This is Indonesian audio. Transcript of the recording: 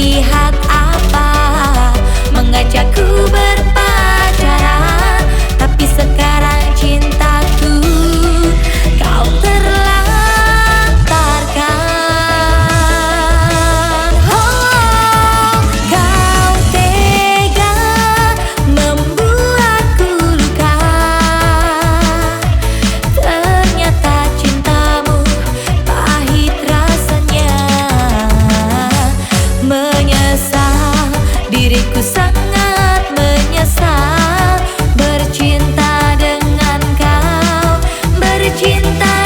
we have cuenta